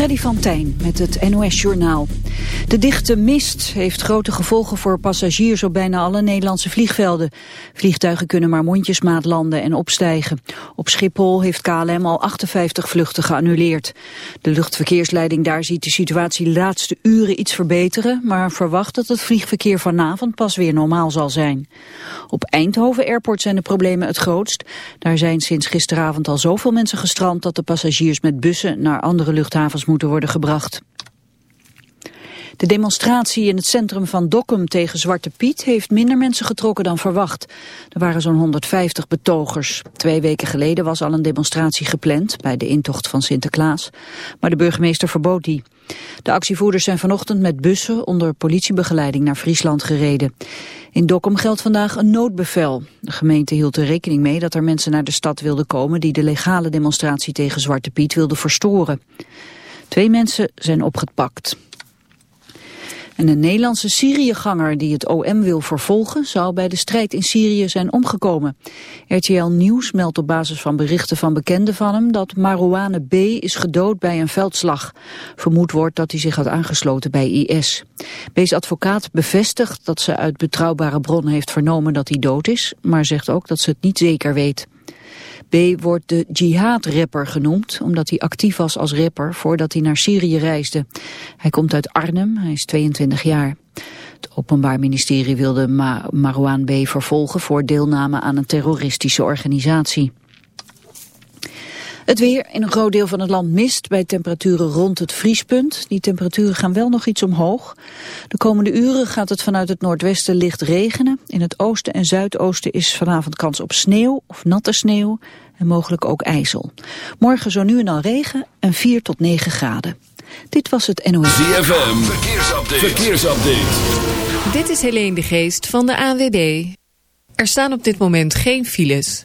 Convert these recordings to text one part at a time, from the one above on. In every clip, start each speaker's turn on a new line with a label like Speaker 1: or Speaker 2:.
Speaker 1: Freddy van Tijn met het NOS-journaal. De dichte mist heeft grote gevolgen voor passagiers op bijna alle Nederlandse vliegvelden. Vliegtuigen kunnen maar mondjesmaat landen en opstijgen. Op Schiphol heeft KLM al 58 vluchten geannuleerd. De luchtverkeersleiding daar ziet de situatie de laatste uren iets verbeteren... maar verwacht dat het vliegverkeer vanavond pas weer normaal zal zijn. Op Eindhoven Airport zijn de problemen het grootst. Daar zijn sinds gisteravond al zoveel mensen gestrand... dat de passagiers met bussen naar andere luchthavens moeten worden gebracht. De demonstratie in het centrum van Dokkum tegen Zwarte Piet heeft minder mensen getrokken dan verwacht. Er waren zo'n 150 betogers. Twee weken geleden was al een demonstratie gepland bij de intocht van Sinterklaas. Maar de burgemeester verbood die. De actievoerders zijn vanochtend met bussen onder politiebegeleiding naar Friesland gereden. In Dokkum geldt vandaag een noodbevel. De gemeente hield er rekening mee dat er mensen naar de stad wilden komen die de legale demonstratie tegen Zwarte Piet wilden verstoren. Twee mensen zijn opgepakt. En een Nederlandse Syriëganger die het OM wil vervolgen... zou bij de strijd in Syrië zijn omgekomen. RTL Nieuws meldt op basis van berichten van bekenden van hem... dat Marouane B. is gedood bij een veldslag. Vermoed wordt dat hij zich had aangesloten bij IS. B's advocaat bevestigt dat ze uit betrouwbare bronnen heeft vernomen dat hij dood is... maar zegt ook dat ze het niet zeker weet. B wordt de jihad-rapper genoemd, omdat hij actief was als rapper voordat hij naar Syrië reisde. Hij komt uit Arnhem, hij is 22 jaar. Het Openbaar Ministerie wilde Ma Marwan B. vervolgen voor deelname aan een terroristische organisatie. Het weer in een groot deel van het land mist bij temperaturen rond het vriespunt. Die temperaturen gaan wel nog iets omhoog. De komende uren gaat het vanuit het noordwesten licht regenen. In het oosten en zuidoosten is vanavond kans op sneeuw of natte sneeuw en mogelijk ook ijzel. Morgen zo nu en dan regen en 4 tot 9 graden. Dit was het NOS.
Speaker 2: ZFM, verkeersupdate. verkeersupdate.
Speaker 3: Dit is Helene de Geest van de ANWB. Er staan op dit moment geen files.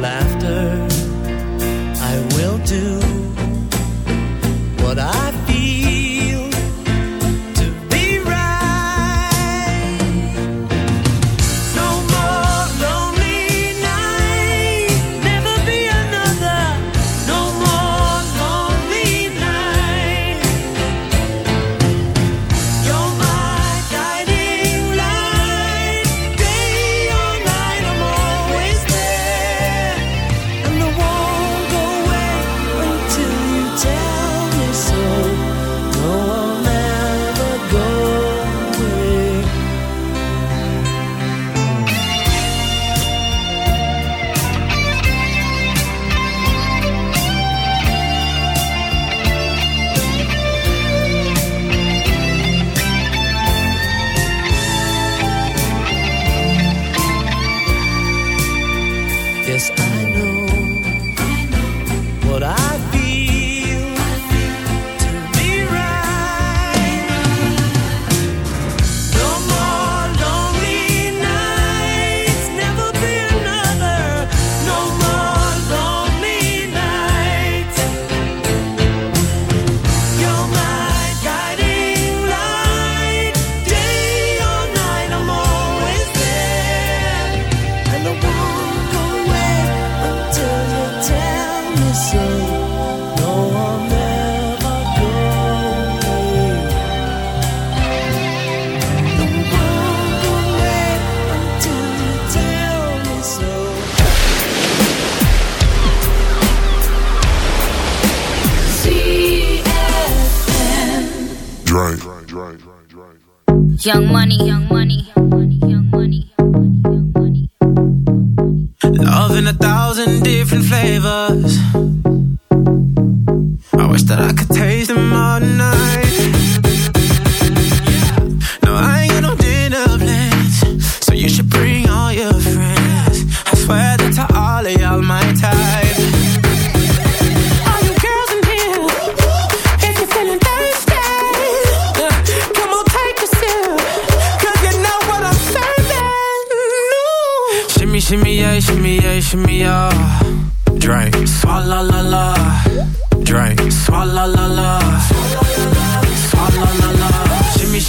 Speaker 4: laughter, I will do what I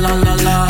Speaker 4: Swalla la la.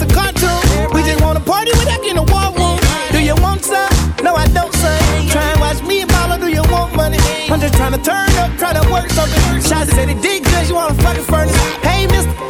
Speaker 5: that's a cartoon. We just wanna party with without in a war room. Do you want some? No, I don't, son. Try and watch me and mama, do you want money? I'm just trying to turn up, try to work something. Shots said he did good, you wanna fucking furnace. Hey, mister.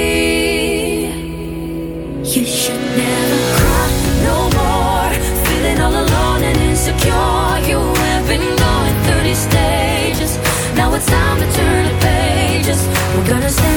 Speaker 6: stages. Now it's time to turn the pages. We're gonna stay.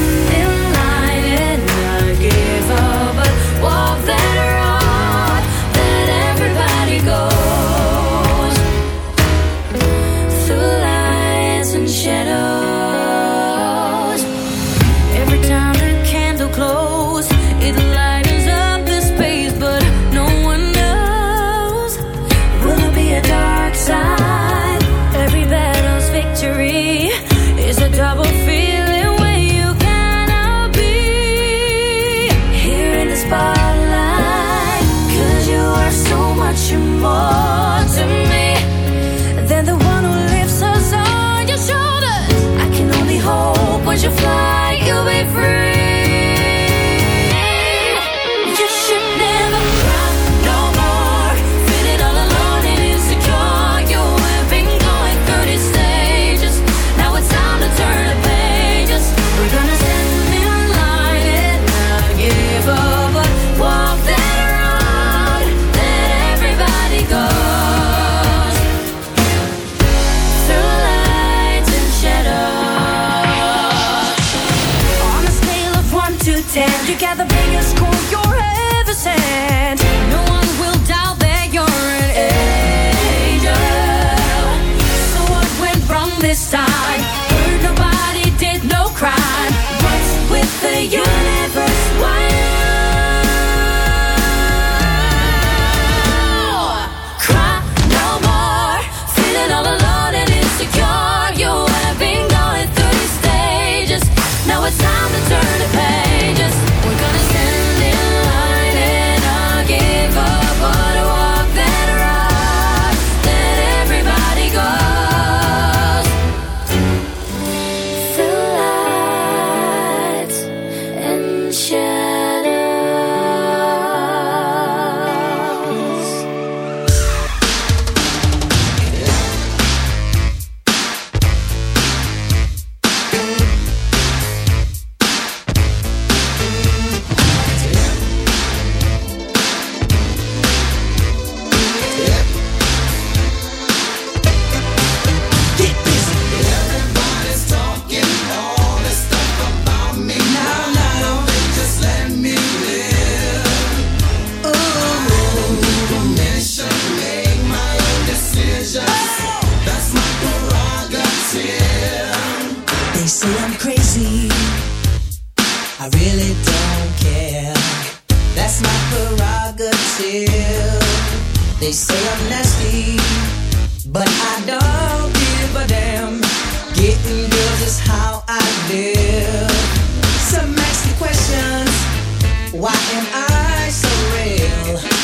Speaker 6: Why
Speaker 7: am I so real?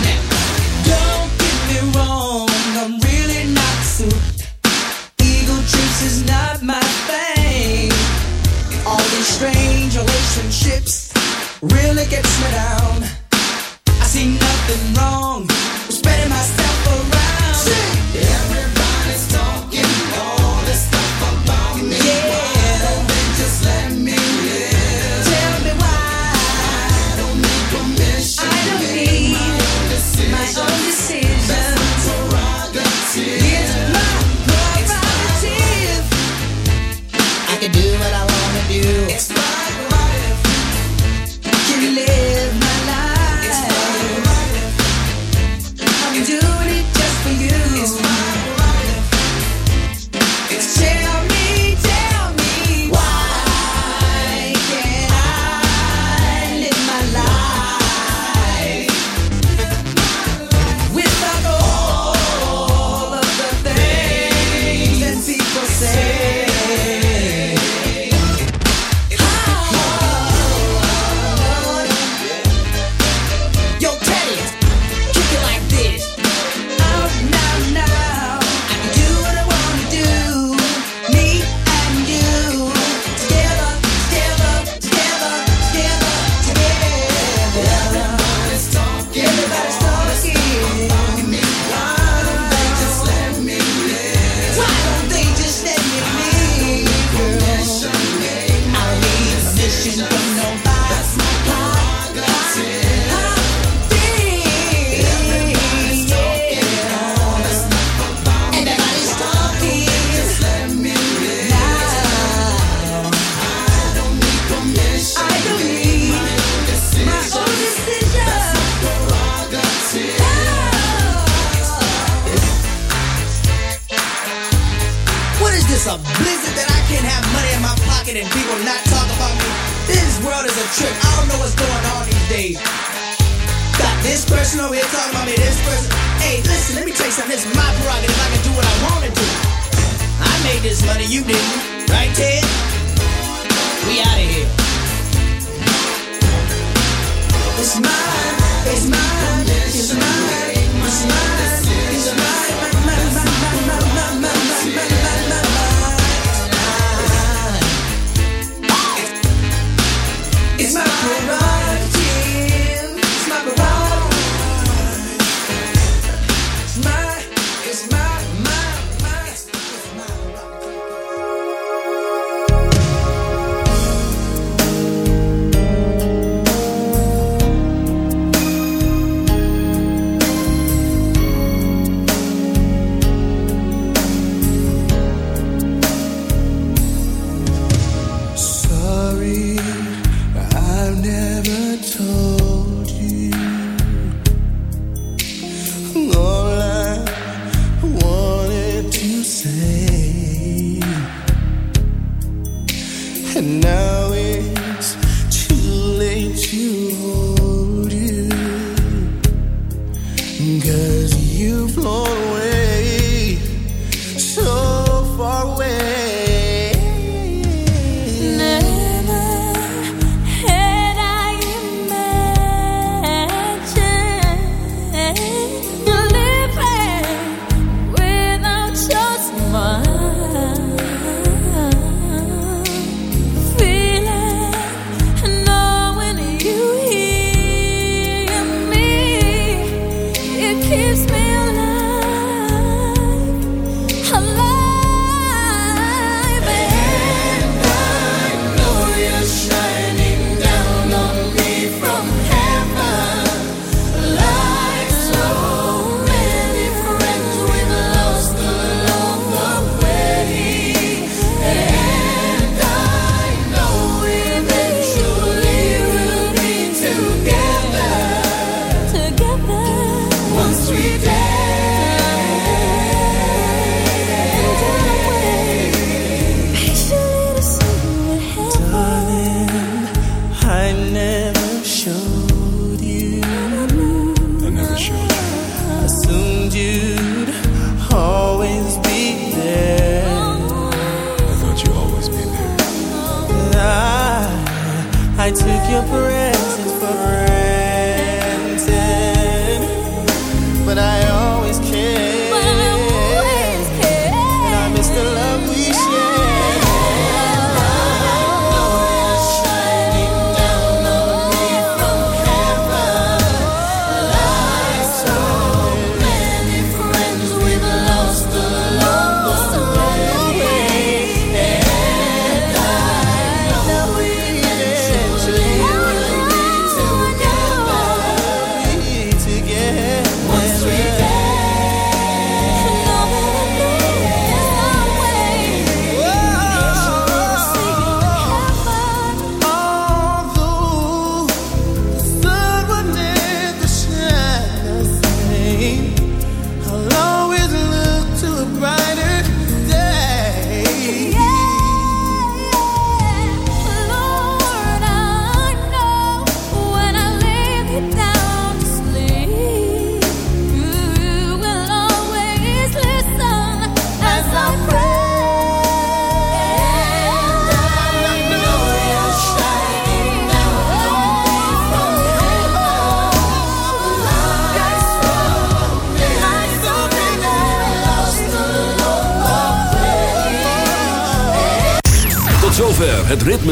Speaker 6: your breath.